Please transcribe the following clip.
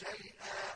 شيئا